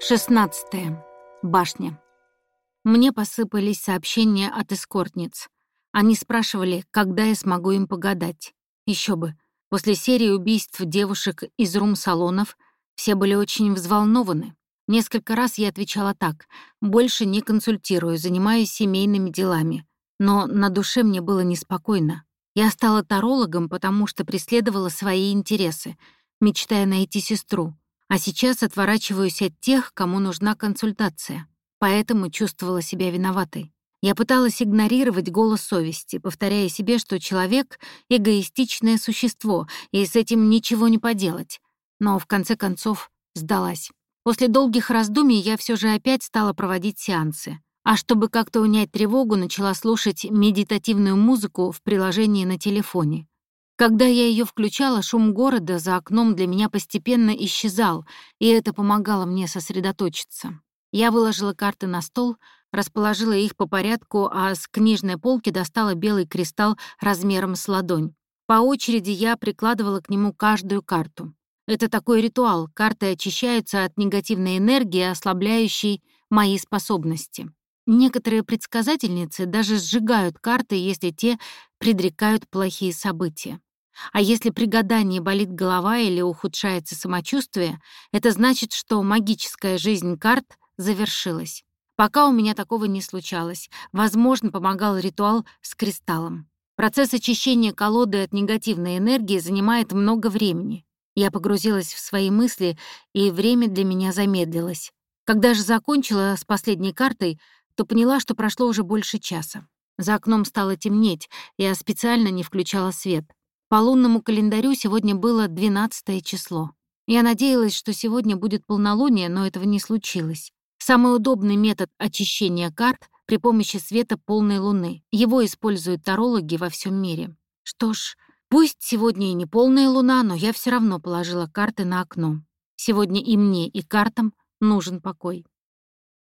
16. Башня. Мне посыпались сообщения от эскортниц. Они спрашивали, когда я смогу им погадать. Еще бы. После серии убийств девушек из рум-салонов все были очень взволнованы. Несколько раз я отвечала так. Больше не консультирую, занимаюсь семейными делами. Но на душе мне было неспокойно. Я стала тарологом, потому что преследовала свои интересы, мечтая найти сестру, а сейчас отворачиваюсь от тех, кому нужна консультация. Поэтому чувствовала себя виноватой. Я пыталась игнорировать голос совести, повторяя себе, что человек — эгоистичное существо, и с этим ничего не поделать. Но в конце концов сдалась. После долгих раздумий я все же опять стала проводить сеансы. А чтобы как-то унять тревогу, начала слушать медитативную музыку в приложении на телефоне. Когда я ее включала, шум города за окном для меня постепенно исчезал, и это помогало мне сосредоточиться. Я выложила карты на стол, расположила их по порядку, а с книжной полки достала белый кристалл размером с ладонь. По очереди я прикладывала к нему каждую карту. Это такой ритуал, карты очищаются от негативной энергии, ослабляющей мои способности. Некоторые предсказательницы даже сжигают карты, если те предрекают плохие события. А если при гадании болит голова или ухудшается самочувствие, это значит, что магическая жизнь карт завершилась. Пока у меня такого не случалось. Возможно, помогал ритуал с кристаллом. Процесс очищения колоды от негативной энергии занимает много времени. Я погрузилась в свои мысли, и время для меня замедлилось. Когда же закончила с последней картой, то поняла, что прошло уже больше часа. За окном стало темнеть, я специально не включала свет. По лунному календарю сегодня было 12 число. Я надеялась, что сегодня будет полнолуние, но этого не случилось. Самый удобный метод очищения карт при помощи света полной луны. Его используют тарологи во всем мире. Что ж, пусть сегодня и не полная луна, но я все равно положила карты на окно. Сегодня и мне, и картам нужен покой.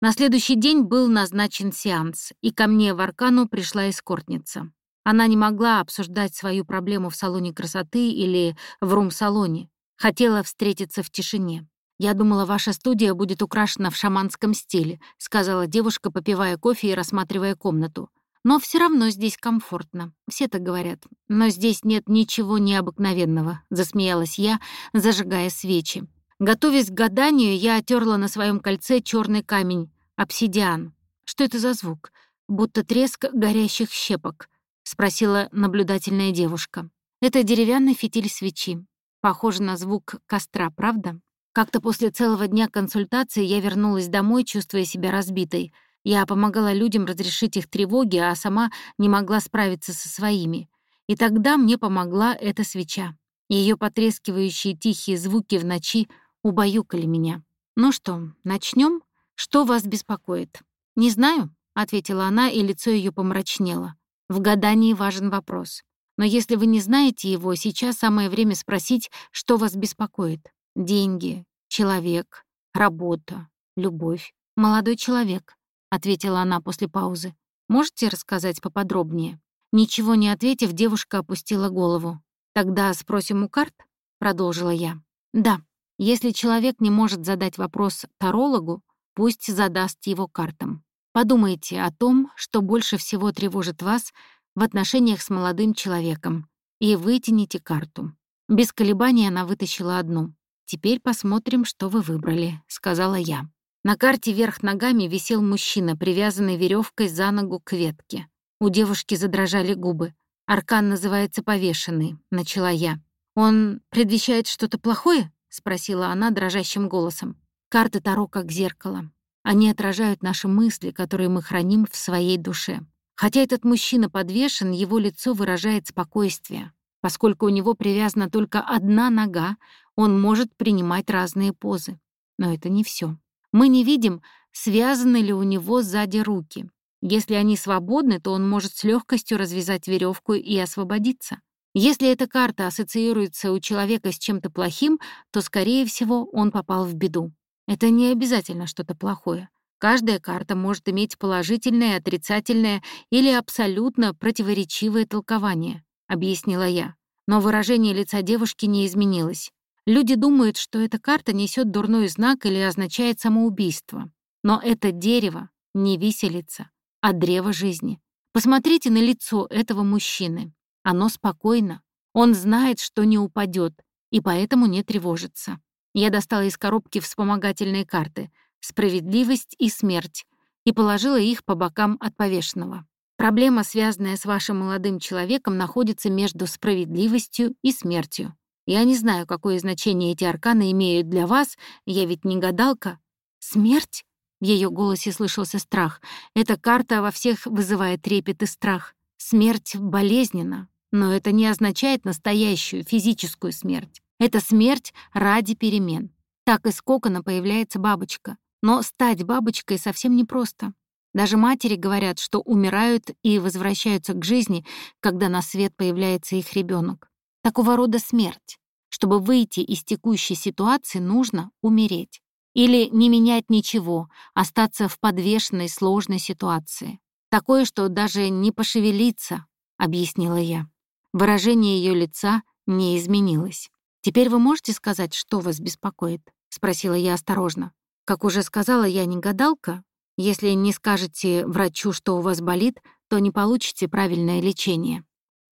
На следующий день был назначен сеанс, и ко мне в Аркану пришла эскортница. Она не могла обсуждать свою проблему в салоне красоты или в рум-салоне. Хотела встретиться в тишине. «Я думала, ваша студия будет украшена в шаманском стиле», сказала девушка, попивая кофе и рассматривая комнату. «Но все равно здесь комфортно. Все так говорят. Но здесь нет ничего необыкновенного», засмеялась я, зажигая свечи. Готовясь к гаданию, я отерла на своем кольце черный камень, обсидиан. Что это за звук? Будто треск горящих щепок. — спросила наблюдательная девушка. «Это деревянный фитиль свечи. Похоже на звук костра, правда?» Как-то после целого дня консультации я вернулась домой, чувствуя себя разбитой. Я помогала людям разрешить их тревоги, а сама не могла справиться со своими. И тогда мне помогла эта свеча. Ее потрескивающие тихие звуки в ночи убаюкали меня. «Ну что, начнем? Что вас беспокоит?» «Не знаю», — ответила она, и лицо ее помрачнело. В гадании важен вопрос. Но если вы не знаете его, сейчас самое время спросить, что вас беспокоит. Деньги, человек, работа, любовь. Молодой человек, — ответила она после паузы. Можете рассказать поподробнее? Ничего не ответив, девушка опустила голову. «Тогда спросим у карт?» — продолжила я. «Да. Если человек не может задать вопрос тарологу, пусть задаст его картам. Подумайте о том, что больше всего тревожит вас в отношениях с молодым человеком, и вытяните карту. Без колебаний она вытащила одну. «Теперь посмотрим, что вы выбрали», — сказала я. На карте вверх ногами висел мужчина, привязанный веревкой за ногу к ветке. У девушки задрожали губы. «Аркан называется повешенный», — начала я. «Он предвещает что-то плохое?» — спросила она дрожащим голосом. Карты Таро как зеркало. Они отражают наши мысли, которые мы храним в своей душе. Хотя этот мужчина подвешен, его лицо выражает спокойствие. Поскольку у него привязана только одна нога, он может принимать разные позы. Но это не все. Мы не видим, связаны ли у него сзади руки. Если они свободны, то он может с легкостью развязать веревку и освободиться. Если эта карта ассоциируется у человека с чем-то плохим, то, скорее всего, он попал в беду. Это не обязательно что-то плохое. Каждая карта может иметь положительное, отрицательное или абсолютно противоречивое толкование, объяснила я. Но выражение лица девушки не изменилось. Люди думают, что эта карта несет дурной знак или означает самоубийство. Но это дерево не виселица, а древо жизни. Посмотрите на лицо этого мужчины. Оно спокойно. Он знает, что не упадет, и поэтому не тревожится. Я достала из коробки вспомогательные карты «Справедливость» и «Смерть» и положила их по бокам от повешенного. Проблема, связанная с вашим молодым человеком, находится между справедливостью и смертью. Я не знаю, какое значение эти арканы имеют для вас, я ведь не гадалка. Смерть? В ее голосе слышался страх. Эта карта во всех вызывает трепет и страх. Смерть болезненна, но это не означает настоящую физическую смерть. Это смерть ради перемен. Так из кокона появляется бабочка. Но стать бабочкой совсем непросто. Даже матери говорят, что умирают и возвращаются к жизни, когда на свет появляется их ребенок. Такого рода смерть. Чтобы выйти из текущей ситуации, нужно умереть. Или не менять ничего, остаться в подвешенной сложной ситуации. Такое, что даже не пошевелиться, объяснила я. Выражение ее лица не изменилось. «Теперь вы можете сказать, что вас беспокоит?» — спросила я осторожно. «Как уже сказала, я не гадалка. Если не скажете врачу, что у вас болит, то не получите правильное лечение».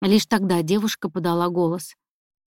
Лишь тогда девушка подала голос.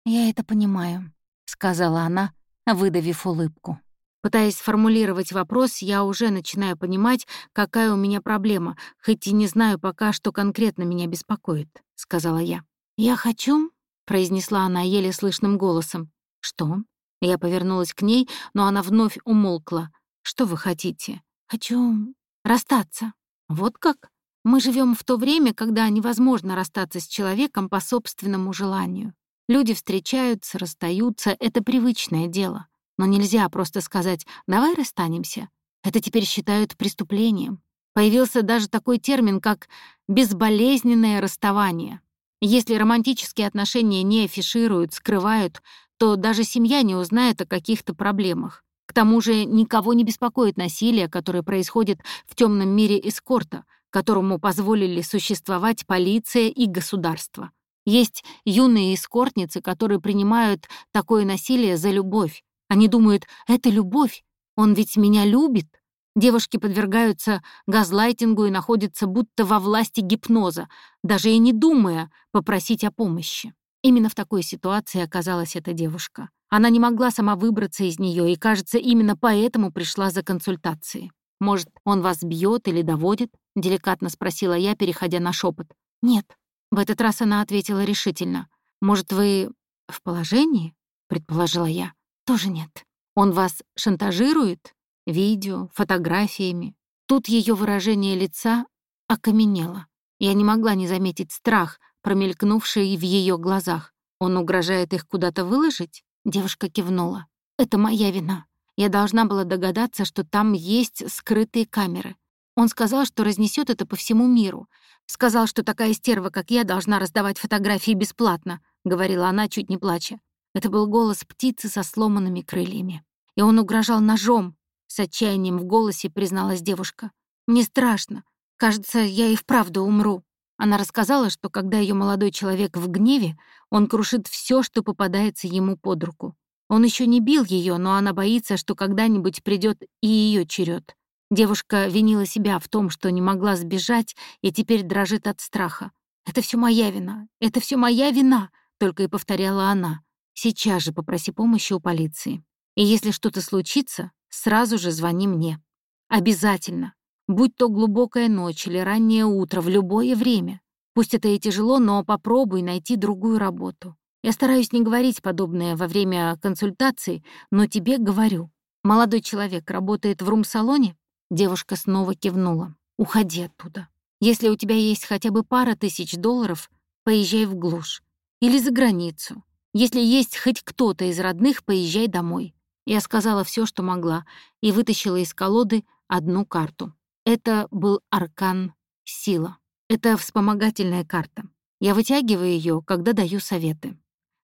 «Я это понимаю», — сказала она, выдавив улыбку. Пытаясь сформулировать вопрос, я уже начинаю понимать, какая у меня проблема, хоть и не знаю пока, что конкретно меня беспокоит, — сказала я. «Я хочу», — произнесла она еле слышным голосом. «Что?» Я повернулась к ней, но она вновь умолкла. «Что вы хотите?» «Хочу расстаться». «Вот как?» Мы живем в то время, когда невозможно расстаться с человеком по собственному желанию. Люди встречаются, расстаются — это привычное дело. Но нельзя просто сказать «давай расстанемся». Это теперь считают преступлением. Появился даже такой термин, как «безболезненное расставание». Если романтические отношения не афишируют, скрывают, то даже семья не узнает о каких-то проблемах. К тому же никого не беспокоит насилие, которое происходит в темном мире эскорта, которому позволили существовать полиция и государство. Есть юные эскортницы, которые принимают такое насилие за любовь, они думают, это любовь, он ведь меня любит. Девушки подвергаются газлайтингу и находятся будто во власти гипноза, даже и не думая попросить о помощи. Именно в такой ситуации оказалась эта девушка. Она не могла сама выбраться из нее и, кажется, именно поэтому пришла за консультацией. «Может, он вас бьет или доводит?» — деликатно спросила я, переходя на шепот. «Нет». В этот раз она ответила решительно. «Может, вы в положении?» — предположила я. Тоже нет. Он вас шантажирует? Видео, фотографиями. Тут ее выражение лица окаменело. Я не могла не заметить страх, промелькнувший в ее глазах. Он угрожает их куда-то выложить? Девушка кивнула. Это моя вина. Я должна была догадаться, что там есть скрытые камеры. Он сказал, что разнесет это по всему миру. Сказал, что такая стерва, как я, должна раздавать фотографии бесплатно, говорила она, чуть не плача. Это был голос птицы со сломанными крыльями. И он угрожал ножом. С отчаянием в голосе призналась девушка. «Мне страшно. Кажется, я и вправду умру». Она рассказала, что когда ее молодой человек в гневе, он крушит все, что попадается ему под руку. Он еще не бил ее, но она боится, что когда-нибудь придет и ее черед. Девушка винила себя в том, что не могла сбежать и теперь дрожит от страха. «Это все моя вина, это все моя вина», — только и повторяла она. Сейчас же попроси помощи у полиции. И если что-то случится, сразу же звони мне. Обязательно. Будь то глубокая ночь или раннее утро, в любое время. Пусть это и тяжело, но попробуй найти другую работу. Я стараюсь не говорить подобное во время консультаций, но тебе говорю. Молодой человек работает в рум-салоне? Девушка снова кивнула. Уходи оттуда. Если у тебя есть хотя бы пара тысяч долларов, поезжай в глушь. Или за границу. Если есть хоть кто-то из родных, поезжай домой. Я сказала все, что могла, и вытащила из колоды одну карту. Это был аркан «Сила». Это вспомогательная карта. Я вытягиваю ее, когда даю советы.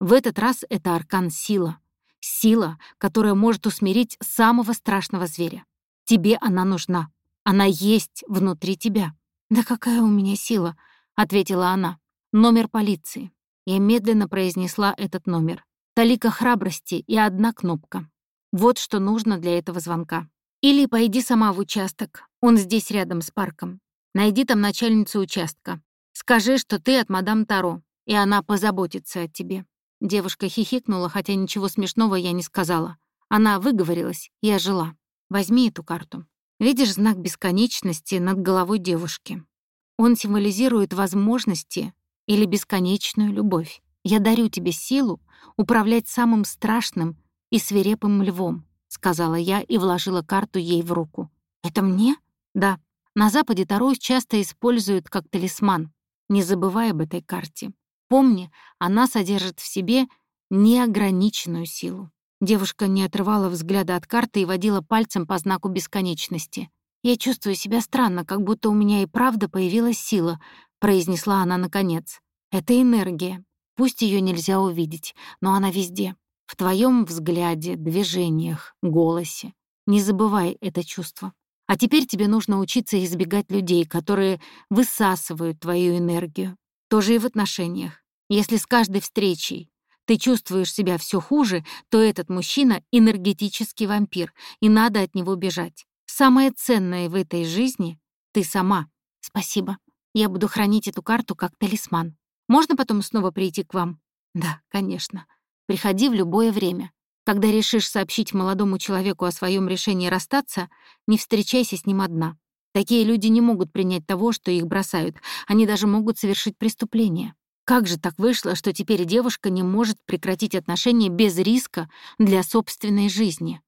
В этот раз это аркан «Сила». Сила, которая может усмирить самого страшного зверя. Тебе она нужна. Она есть внутри тебя. «Да какая у меня сила?» — ответила она. «Номер полиции. Я медленно произнесла этот номер. Талика храбрости и одна кнопка. Вот что нужно для этого звонка. Или пойди сама в участок, он здесь рядом с парком. Найди там начальницу участка. Скажи, что ты от мадам Таро, и она позаботится о тебе». Девушка хихикнула, хотя ничего смешного я не сказала. Она выговорилась и ожила. «Возьми эту карту. Видишь знак бесконечности над головой девушки. Он символизирует возможности или бесконечную любовь. Я дарю тебе силу управлять самым страшным и свирепым львом», — сказала я и вложила карту ей в руку. «Это мне?» «Да. На Западе Таро часто используют как талисман. Не забывай об этой карте. Помни, она содержит в себе неограниченную силу». Девушка не отрывала взгляда от карты и водила пальцем по знаку бесконечности. «Я чувствую себя странно, как будто у меня и правда появилась сила», — произнесла она наконец. «Это энергия. Пусть ее нельзя увидеть, но она везде. В твоем взгляде, движениях, голосе. Не забывай это чувство. А теперь тебе нужно учиться избегать людей, которые высасывают твою энергию. Тоже и в отношениях. Если с каждой встречей ты чувствуешь себя все хуже, то этот мужчина — энергетический вампир, и надо от него бежать. Самое ценное в этой жизни — ты сама. Спасибо. Я буду хранить эту карту как талисман. Можно потом снова прийти к вам? Да, конечно. Приходи в любое время. Когда решишь сообщить молодому человеку о своем решении расстаться, не встречайся с ним одна. Такие люди не могут принять того, что их бросают. Они даже могут совершить преступление. Как же так вышло, что теперь девушка не может прекратить отношения без риска для собственной жизни?